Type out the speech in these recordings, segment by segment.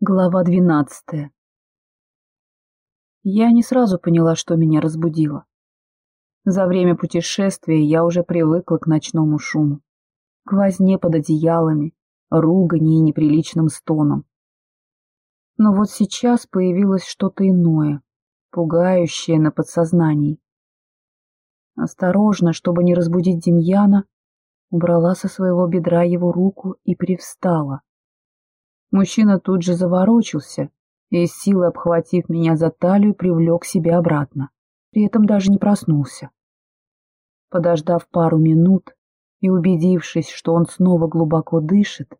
Глава двенадцатая Я не сразу поняла, что меня разбудило. За время путешествия я уже привыкла к ночному шуму, к возне под одеялами, ругани и неприличным стонам. Но вот сейчас появилось что-то иное, пугающее на подсознании. Осторожно, чтобы не разбудить Демьяна, убрала со своего бедра его руку и привстала. Мужчина тут же заворочился и, силой обхватив меня за талию, привлек себя обратно, при этом даже не проснулся. Подождав пару минут и убедившись, что он снова глубоко дышит,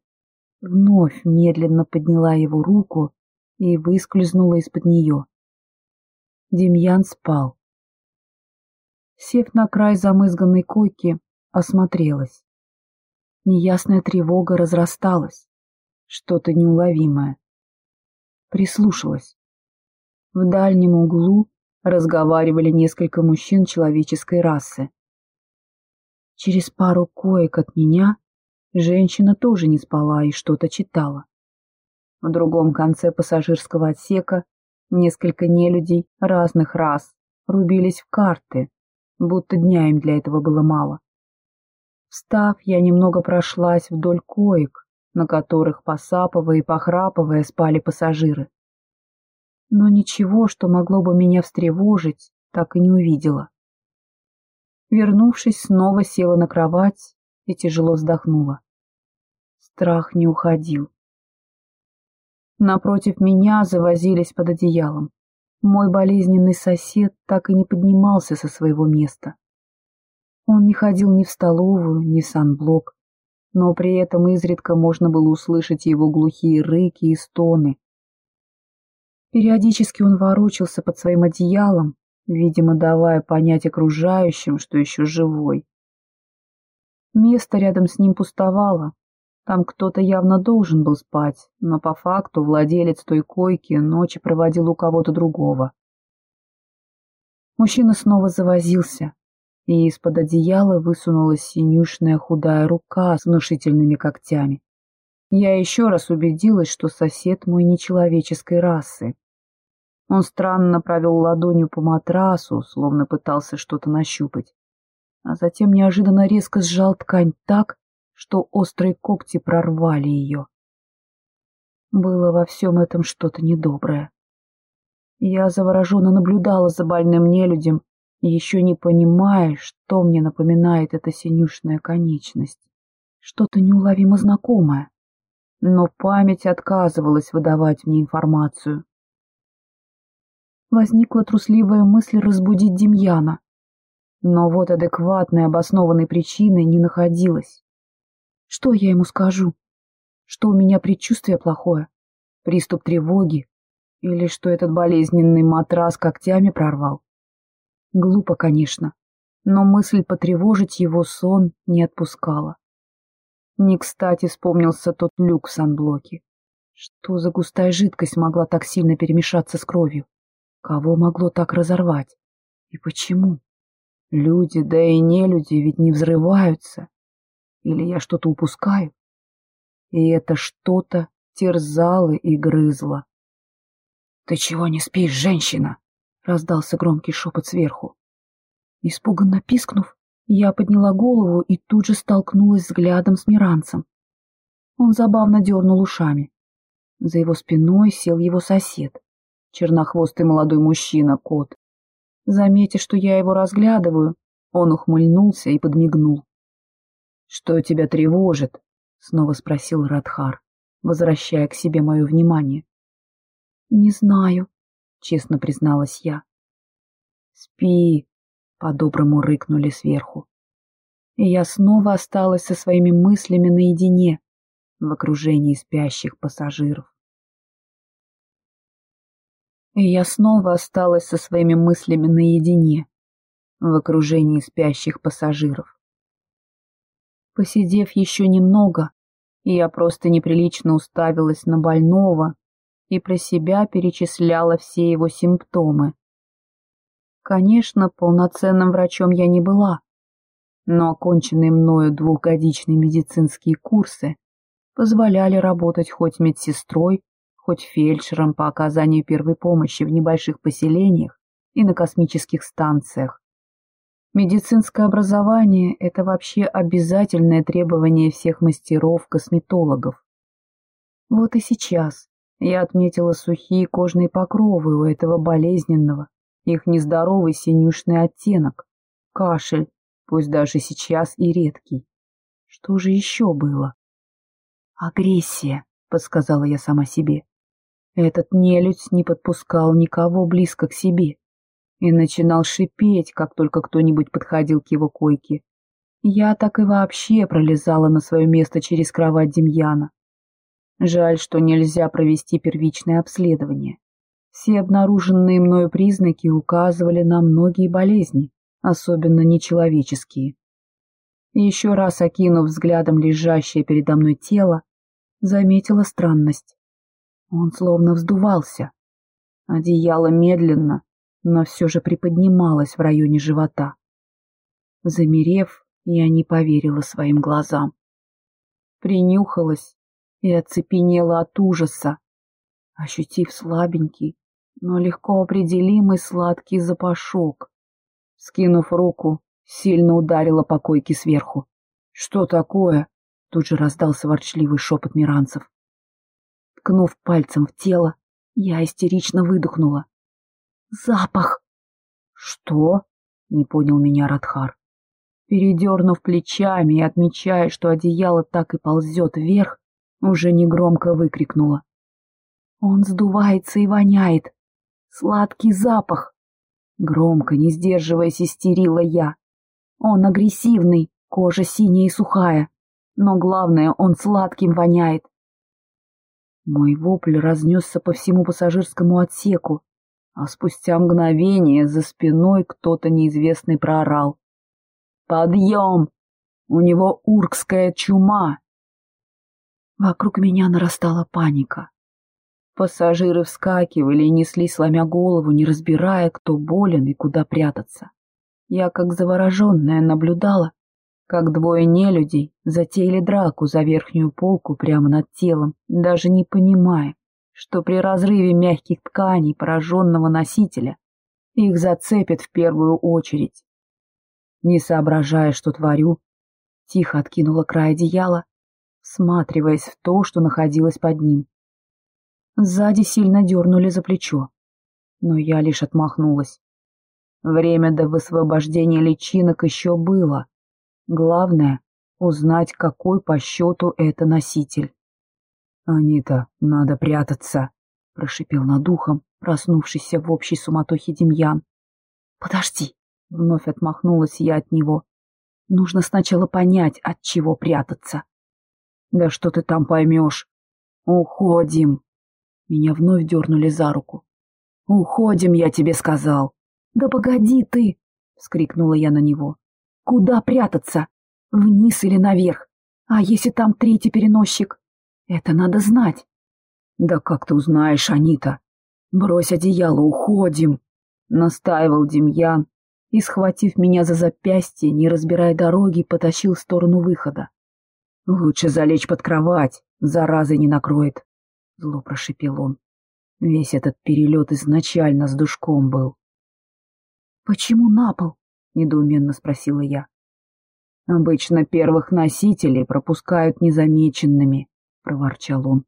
вновь медленно подняла его руку и выскользнула из-под нее. Демьян спал. Сев на край замызганной койки, осмотрелась. Неясная тревога разрасталась что-то неуловимое. Прислушалась. В дальнем углу разговаривали несколько мужчин человеческой расы. Через пару коек от меня женщина тоже не спала и что-то читала. В другом конце пассажирского отсека несколько нелюдей разных рас рубились в карты, будто дня им для этого было мало. Встав, я немного прошлась вдоль коек, на которых, посапывая и похрапывая, спали пассажиры. Но ничего, что могло бы меня встревожить, так и не увидела. Вернувшись, снова села на кровать и тяжело вздохнула. Страх не уходил. Напротив меня завозились под одеялом. Мой болезненный сосед так и не поднимался со своего места. Он не ходил ни в столовую, ни в санблок, но при этом изредка можно было услышать его глухие рыки и стоны. Периодически он ворочался под своим одеялом, видимо, давая понять окружающим, что еще живой. Место рядом с ним пустовало. Там кто-то явно должен был спать, но по факту владелец той койки ночи проводил у кого-то другого. Мужчина снова завозился, и из-под одеяла высунулась синюшная худая рука с внушительными когтями. Я еще раз убедилась, что сосед мой нечеловеческой расы. Он странно провел ладонью по матрасу, словно пытался что-то нащупать, а затем неожиданно резко сжал ткань так, что острые когти прорвали ее. Было во всем этом что-то недоброе. Я завороженно наблюдала за больным нелюдем, еще не понимая, что мне напоминает эта синюшная конечность. Что-то неуловимо знакомое. Но память отказывалась выдавать мне информацию. Возникла трусливая мысль разбудить Демьяна. Но вот адекватной обоснованной причины не находилась. Что я ему скажу? Что у меня предчувствие плохое? Приступ тревоги? Или что этот болезненный матрас когтями прорвал? Глупо, конечно, но мысль потревожить его сон не отпускала. Не кстати вспомнился тот люк в санблоке. Что за густая жидкость могла так сильно перемешаться с кровью? Кого могло так разорвать? И почему? Люди, да и не люди, ведь не взрываются. Или я что-то упускаю? И это что-то терзало и грызло. — Ты чего не спишь, женщина? Раздался громкий шепот сверху. Испуганно пискнув, я подняла голову и тут же столкнулась взглядом с Миранцем. Он забавно дернул ушами. За его спиной сел его сосед, чернохвостый молодой мужчина, кот. Заметив, что я его разглядываю, он ухмыльнулся и подмигнул. — Что тебя тревожит? — снова спросил Радхар, возвращая к себе мое внимание. — Не знаю, честно призналась я. «Спи!» — по-доброму рыкнули сверху. И я снова осталась со своими мыслями наедине в окружении спящих пассажиров. И я снова осталась со своими мыслями наедине в окружении спящих пассажиров. Посидев еще немного, я просто неприлично уставилась на больного, и про себя перечисляла все его симптомы. Конечно, полноценным врачом я не была, но оконченные мною двухгодичные медицинские курсы позволяли работать хоть медсестрой, хоть фельдшером по оказанию первой помощи в небольших поселениях и на космических станциях. Медицинское образование – это вообще обязательное требование всех мастеров-косметологов. Вот и сейчас я отметила сухие кожные покровы у этого болезненного, их нездоровый синюшный оттенок, кашель, пусть даже сейчас и редкий. Что же еще было? Агрессия, подсказала я сама себе. Этот нелюдь не подпускал никого близко к себе и начинал шипеть, как только кто-нибудь подходил к его койке. Я так и вообще пролезала на свое место через кровать Демьяна. Жаль, что нельзя провести первичное обследование. Все обнаруженные мною признаки указывали на многие болезни, особенно нечеловеческие. Еще раз окинув взглядом лежащее передо мной тело, заметила странность. Он словно вздувался. Одеяло медленно, но все же приподнималось в районе живота. Замерев, я не поверила своим глазам. Принюхалась и оцепенела от ужаса, ощутив слабенький, но легко определимый сладкий запашок. Скинув руку, сильно ударила по койке сверху. «Что такое?» — тут же раздался ворчливый шепот миранцев. Ткнув пальцем в тело, я истерично выдохнула. «Запах!» «Что?» — не понял меня Радхар. Передернув плечами и отмечая, что одеяло так и ползет вверх, уже негромко выкрикнула. «Он сдувается и воняет! Сладкий запах!» Громко, не сдерживаясь, истерила я. «Он агрессивный, кожа синяя и сухая, но главное, он сладким воняет!» Мой вопль разнесся по всему пассажирскому отсеку, а спустя мгновение за спиной кто-то неизвестный проорал. «Подъем! У него уркская чума!» Вокруг меня нарастала паника. Пассажиры вскакивали и несли, сломя голову, не разбирая, кто болен и куда прятаться. Я, как завороженная, наблюдала, как двое нелюдей затеяли драку за верхнюю полку прямо над телом, даже не понимая, что при разрыве мягких тканей пораженного носителя их зацепят в первую очередь. Не соображая, что творю, тихо откинула край одеяла всматриваясь в то, что находилось под ним. Сзади сильно дернули за плечо, но я лишь отмахнулась. Время до высвобождения личинок еще было. Главное — узнать, какой по счету это носитель. «Анита, надо прятаться», — прошипел над ухом, проснувшийся в общей суматохе Демьян. «Подожди», — вновь отмахнулась я от него. «Нужно сначала понять, от чего прятаться». Да что ты там поймешь? Уходим. Меня вновь дернули за руку. Уходим, я тебе сказал. Да погоди ты! Вскрикнула я на него. Куда прятаться? Вниз или наверх? А если там третий переносчик? Это надо знать. Да как ты узнаешь, Анита? Брось одеяло, уходим. Настаивал Демьян и, схватив меня за запястье, не разбирая дороги, потащил в сторону выхода. Лучше залечь под кровать, заразы не накроет, — зло прошипел он. Весь этот перелет изначально с душком был. — Почему на пол? — недоуменно спросила я. — Обычно первых носителей пропускают незамеченными, — проворчал он,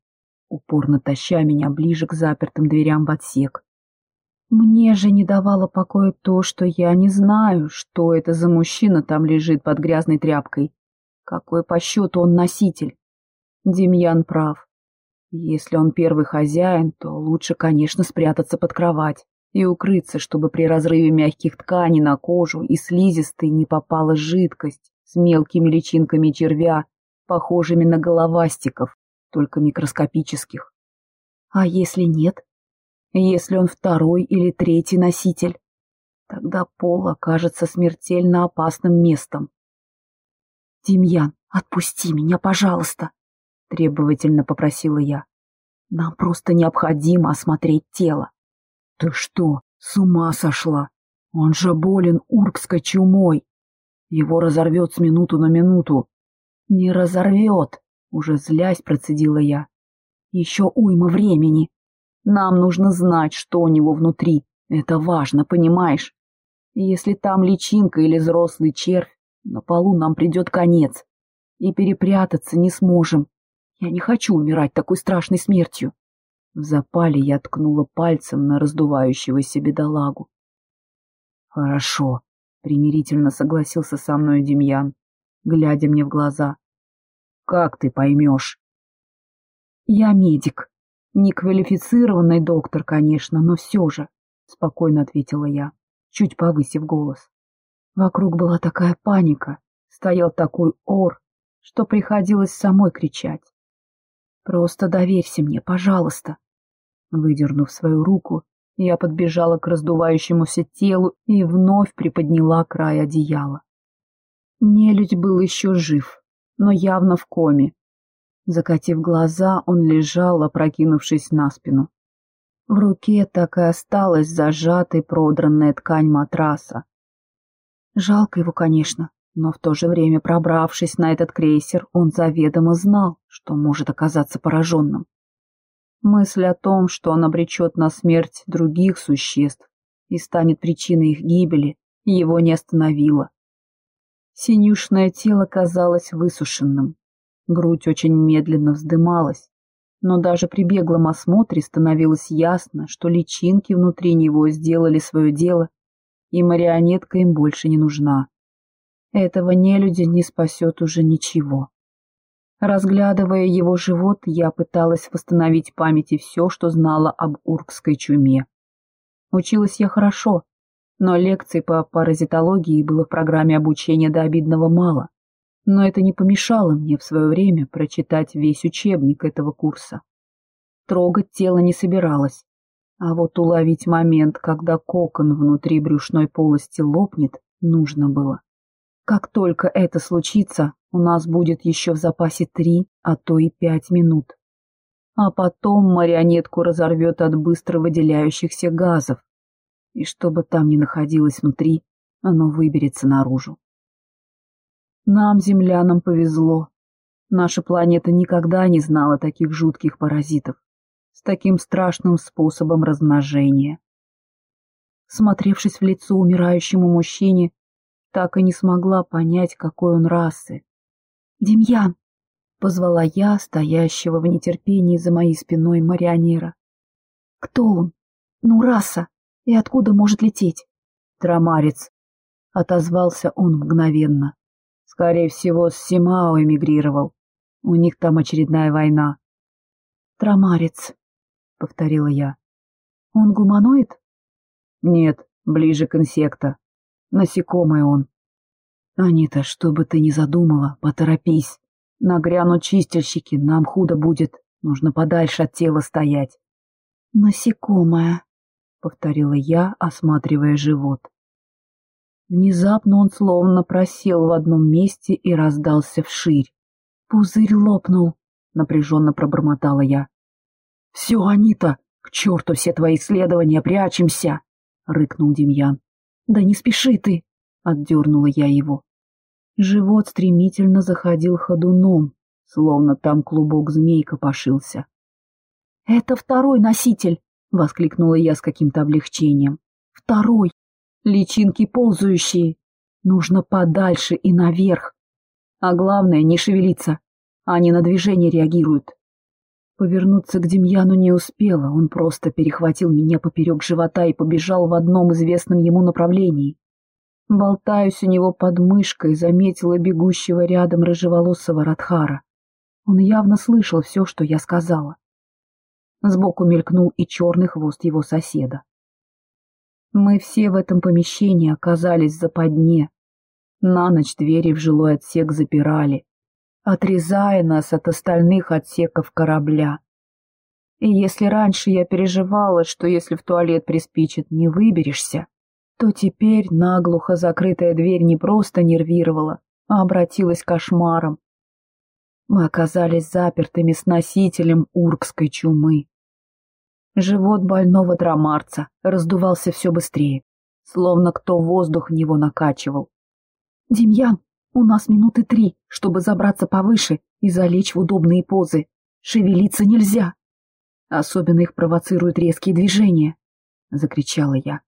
упорно таща меня ближе к запертым дверям в отсек. Мне же не давало покоя то, что я не знаю, что это за мужчина там лежит под грязной тряпкой какой по счету он носитель? Демьян прав. Если он первый хозяин, то лучше, конечно, спрятаться под кровать и укрыться, чтобы при разрыве мягких тканей на кожу и слизистой не попала жидкость с мелкими личинками червя, похожими на головастиков, только микроскопических. А если нет? Если он второй или третий носитель? Тогда пол окажется смертельно опасным местом. «Демьян, отпусти меня, пожалуйста!» — требовательно попросила я. «Нам просто необходимо осмотреть тело». «Ты что, с ума сошла? Он же болен уркской чумой. Его разорвет с минуту на минуту». «Не разорвет!» — уже злясь процедила я. «Еще уйма времени. Нам нужно знать, что у него внутри. Это важно, понимаешь? Если там личинка или взрослый червь, на полу нам придет конец. И перепрятаться не сможем. Я не хочу умирать такой страшной смертью. В запале я ткнула пальцем на раздувающегося бедолагу. Хорошо, примирительно согласился со мной Демьян, глядя мне в глаза. Как ты поймешь? Я медик. Не квалифицированный доктор, конечно, но все же, спокойно ответила я, чуть повысив голос. Вокруг была такая паника, стоял такой ор, что приходилось самой кричать. Просто доверься мне, пожалуйста. Выдернув свою руку, я подбежала к раздувающемуся телу и вновь приподняла край одеяла. Нелюдь был еще жив, но явно в коме. Закатив глаза, он лежал, опрокинувшись на спину. В руке так и осталась зажатой продранная ткань матраса. Жалко его, конечно, но в то же время, пробравшись на этот крейсер, он заведомо знал, что может оказаться пораженным. Мысль о том, что он обречет на смерть других существ и станет причиной их гибели, его не остановила. Синюшное тело казалось высушенным, грудь очень медленно вздымалась, но даже при беглом осмотре становилось ясно, что личинки внутри него сделали свое дело, и марионетка им больше не нужна. Этого нелюдя не спасет уже ничего. Разглядывая его живот, я пыталась восстановить в памяти все, что знала об уркской чуме. Училась я хорошо, но лекций по паразитологии было в программе обучения до обидного мало. Но это не помешало мне в свое время прочитать весь учебник этого курса. Трогать тело не собиралась, а вот уловить момент, когда кокон внутри брюшной полости лопнет, нужно было. Как только это случится, у нас будет еще в запасе три, а то и пять минут. А потом марионетку разорвет от быстро выделяющихся газов. И что бы там ни находилось внутри, оно выберется наружу. Нам, землянам, повезло. Наша планета никогда не знала таких жутких паразитов с таким страшным способом размножения. Смотревшись в лицо умирающему мужчине, так и не смогла понять, какой он расы. «Демьян!» — позвала я, стоящего в нетерпении за моей спиной марионера. «Кто он? Ну, раса! И откуда может лететь?» «Трамарец!» — отозвался он мгновенно. «Скорее всего, с Симао эмигрировал. У них там очередная война». «Трамарец», — повторила я. «Он гуманоид?» «Нет, ближе к инсекта. Насекомое он. Анита, что бы ты ни задумала, поторопись. Нагрянут чистильщики, нам худо будет. Нужно подальше от тела стоять. Насекомое, повторила я, осматривая живот. Внезапно он словно просел в одном месте и раздался вширь. Пузырь лопнул, напряженно пробормотала я. Все, Анита, к черту все твои исследования, прячемся, рыкнул Демьян. «Да не спеши ты!» — отдернула я его. Живот стремительно заходил ходуном, словно там клубок змей копошился. «Это второй носитель!» — воскликнула я с каким-то облегчением. «Второй! Личинки ползающие! Нужно подальше и наверх! А главное, не шевелиться! Они на движение реагируют!» Повернуться к Демьяну не успела, он просто перехватил меня поперек живота и побежал в одном известном ему направлении. Болтаюсь у него под мышкой, заметила бегущего рядом рыжеволосого Радхара. Он явно слышал все, что я сказала. Сбоку мелькнул и черный хвост его соседа. Мы все в этом помещении оказались в западне. На ночь двери в жилой отсек запирали отрезая нас от остальных отсеков корабля. И если раньше я переживала, что если в туалет приспичит, не выберешься, то теперь наглухо закрытая дверь не просто нервировала, а обратилась кошмаром. Мы оказались запертыми с носителем уркской чумы. Живот больного драмарца раздувался все быстрее, словно кто воздух в него накачивал. «Демьян, у нас минуты три, чтобы забраться повыше и залечь в удобные позы. Шевелиться нельзя. Особенно их провоцируют резкие движения, — закричала я.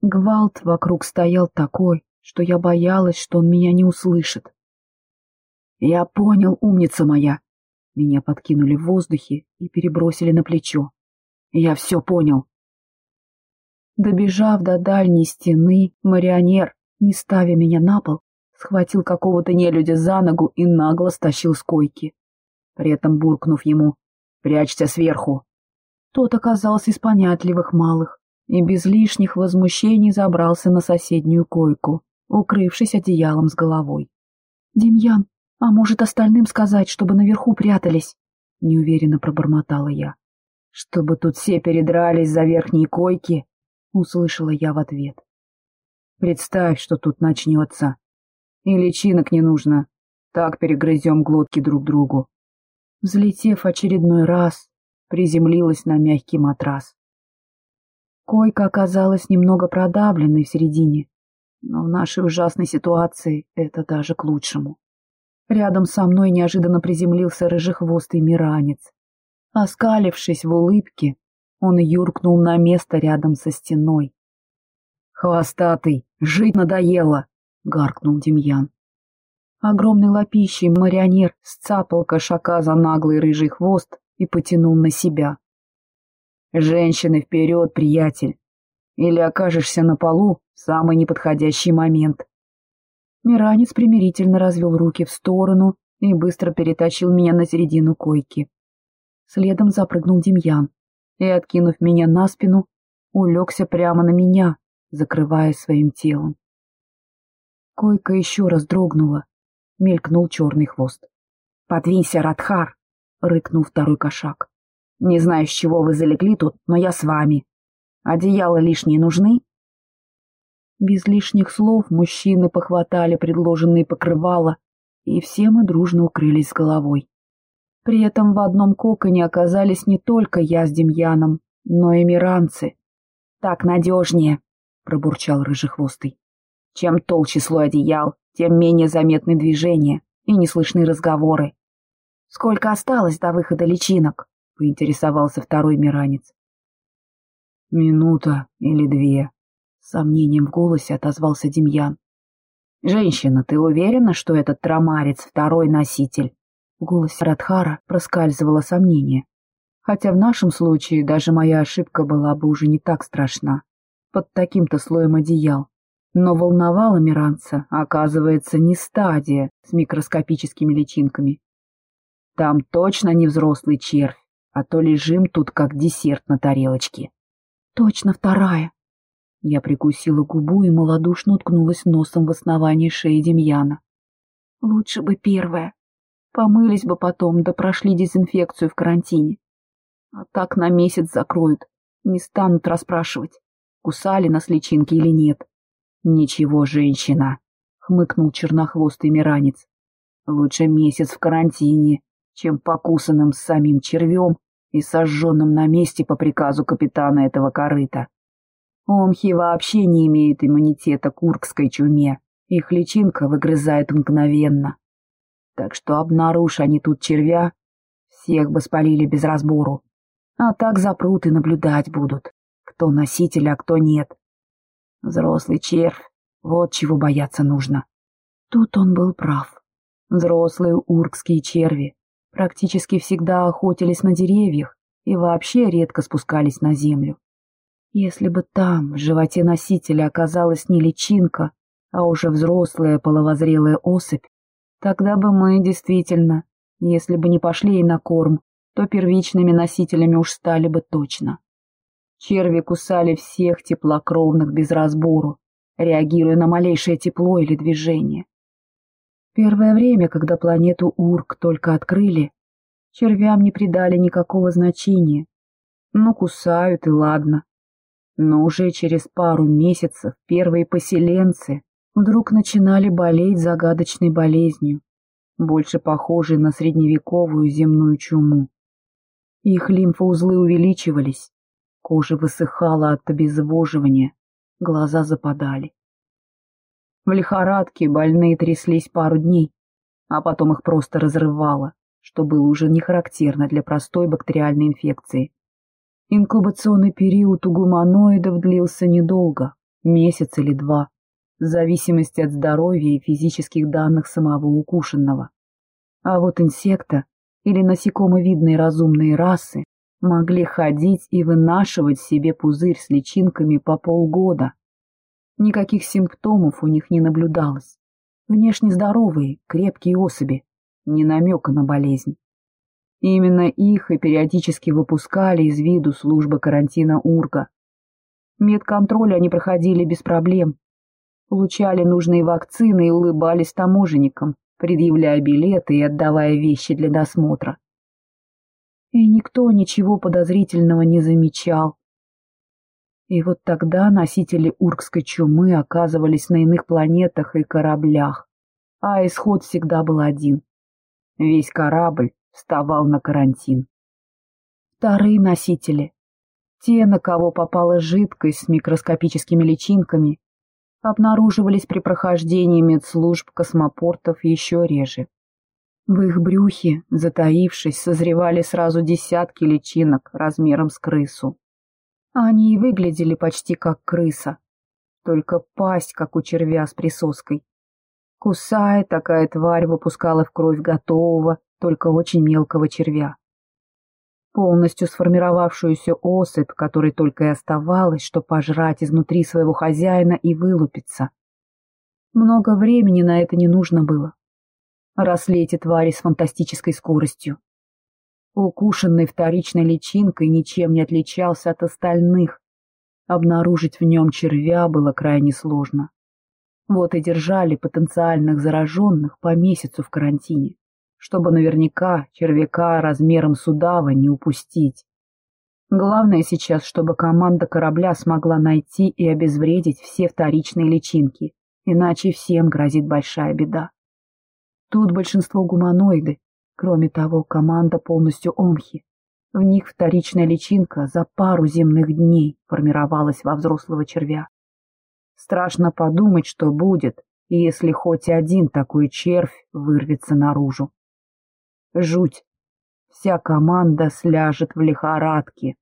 Гвалт вокруг стоял такой, что я боялась, что он меня не услышит. «Я понял, умница моя!» Меня подкинули в воздухе и перебросили на плечо. «Я все понял!» Добежав до дальней стены, марионер, не ставя меня на пол, схватил какого-то нелюдя за ногу и нагло стащил с койки, при этом буркнув ему «Прячься сверху!». Тот оказался из понятливых малых и без лишних возмущений забрался на соседнюю койку, укрывшись одеялом с головой. «Демьян, а может остальным сказать, чтобы наверху прятались?» — неуверенно пробормотала я. «Чтобы тут все передрались за верхние койки?» — услышала я в ответ. «Представь, что тут начнется. И личинок не нужно. Так перегрызем глотки друг другу». Взлетев очередной раз, приземлилась на мягкий матрас. Койка оказалась немного продавленной в середине, но в нашей ужасной ситуации это даже к лучшему. Рядом со мной неожиданно приземлился рыжехвостый миранец. Оскалившись в улыбке, он юркнул на место рядом со стеной. «Хвостатый, жить надоело!» — гаркнул Демьян. Огромный лапищей марионер сцапал кошака за наглый рыжий хвост и потянул на себя. «Женщины вперед, приятель! Или окажешься на полу в самый неподходящий момент!» Миранец примирительно развел руки в сторону и быстро перетащил меня на середину койки. Следом запрыгнул Демьян и, откинув меня на спину, улегся прямо на меня, закрывая своим телом. Койка еще раз дрогнула, мелькнул черный хвост. «Подвинься, Радхар!» — рыкнул второй кошак. «Не знаю, с чего вы залегли тут, но я с вами. Одеяла лишние нужны?» Без лишних слов мужчины похватали предложенные покрывала, и все мы дружно укрылись с головой. При этом в одном коконе оказались не только я с Демьяном, но и миранцы. «Так надежнее», — пробурчал рыжехвостый. «Чем толще слой одеял, тем менее заметны движения и не слышны разговоры. «Сколько осталось до выхода личинок?» — поинтересовался второй миранец. «Минута или две», — с сомнением в голосе отозвался Демьян. «Женщина, ты уверена, что этот трамарец — второй носитель?» В голосе Радхара проскальзывало сомнение. Хотя в нашем случае даже моя ошибка была бы уже не так страшна. Под таким-то слоем одеял но волновала Миранца, оказывается, не стадия с микроскопическими личинками. Там точно не взрослый червь, а то лежим тут как десерт на тарелочке. Точно вторая. Я прикусила губу и малодушно уткнулась носом в основании шеи Демьяна. Лучше бы первая. Помылись бы потом, да прошли дезинфекцию в карантине. А так на месяц закроют, не станут расспрашивать, кусали нас личинки или нет. «Ничего, женщина», — хмыкнул чернохвостый миранец. «Лучше месяц в карантине, чем покусанным самим червем и сожженным на месте по приказу капитана этого корыта. Омхи вообще не имеют иммунитета к уркской чуме, их личинка выгрызает мгновенно. Так что обнаружь они тут червя, всех бы спалили без разбору. А так запрут и наблюдать будут, кто носитель, а кто нет. Взрослый червь, вот чего бояться нужно. Тут он был прав. Взрослые уркские черви практически всегда охотились на деревьях и вообще редко спускались на землю. Если бы там, в животе носителя, оказалась не личинка, а уже взрослая половозрелая особь, тогда бы мы действительно, если бы не пошли ей на корм, то первичными носителями уж стали бы точно. Черви кусали всех теплокровных без разбору, реагируя на малейшее тепло или движение. Первое время, когда планету Урк только открыли, червям не придали никакого значения. Ну, кусают и ладно. Но уже через пару месяцев первые поселенцы вдруг начинали болеть загадочной болезнью, больше похожей на средневековую земную чуму. Их лимфоузлы увеличивались, Кожа высыхала от обезвоживания, глаза западали. В лихорадке больные тряслись пару дней, а потом их просто разрывало, что было уже не характерно для простой бактериальной инфекции. Инкубационный период у гуманоидов длился недолго, месяц или два, в зависимости от здоровья и физических данных самого укушенного. А вот инсекта или насекомовидные разумные расы могли ходить и вынашивать себе пузырь с личинками по полгода. Никаких симптомов у них не наблюдалось. Внешне здоровые, крепкие особи, ни намека на болезнь. Именно их и периодически выпускали из виду службы карантина Урга. Медконтроль они проходили без проблем, получали нужные вакцины и улыбались таможенникам, предъявляя билеты и отдавая вещи для досмотра. И никто ничего подозрительного не замечал. И вот тогда носители уркской чумы оказывались на иных планетах и кораблях, а исход всегда был один. Весь корабль вставал на карантин. Вторые носители, те, на кого попала жидкость с микроскопическими личинками, обнаруживались при прохождении медслужб космопортов еще реже. В их брюхе, затаившись, созревали сразу десятки личинок размером с крысу. Они и выглядели почти как крыса, только пасть, как у червя с присоской. Кусая, такая тварь выпускала в кровь готового, только очень мелкого червя. Полностью сформировавшуюся особь, которой только и оставалось, что пожрать изнутри своего хозяина и вылупиться. Много времени на это не нужно было. Росли эти твари с фантастической скоростью. Укушенный вторичной личинкой ничем не отличался от остальных. Обнаружить в нем червя было крайне сложно. Вот и держали потенциальных зараженных по месяцу в карантине чтобы наверняка червяка размером с удава не упустить. Главное сейчас, чтобы команда корабля смогла найти и обезвредить все вторичные личинки, иначе всем грозит большая беда. Тут большинство гуманоиды, кроме того, команда полностью омхи. В них вторичная личинка за пару земных дней формировалась во взрослого червя. Страшно подумать, что будет, если хоть один такой червь вырвется наружу. Жуть. Вся команда сляжет в лихорадке.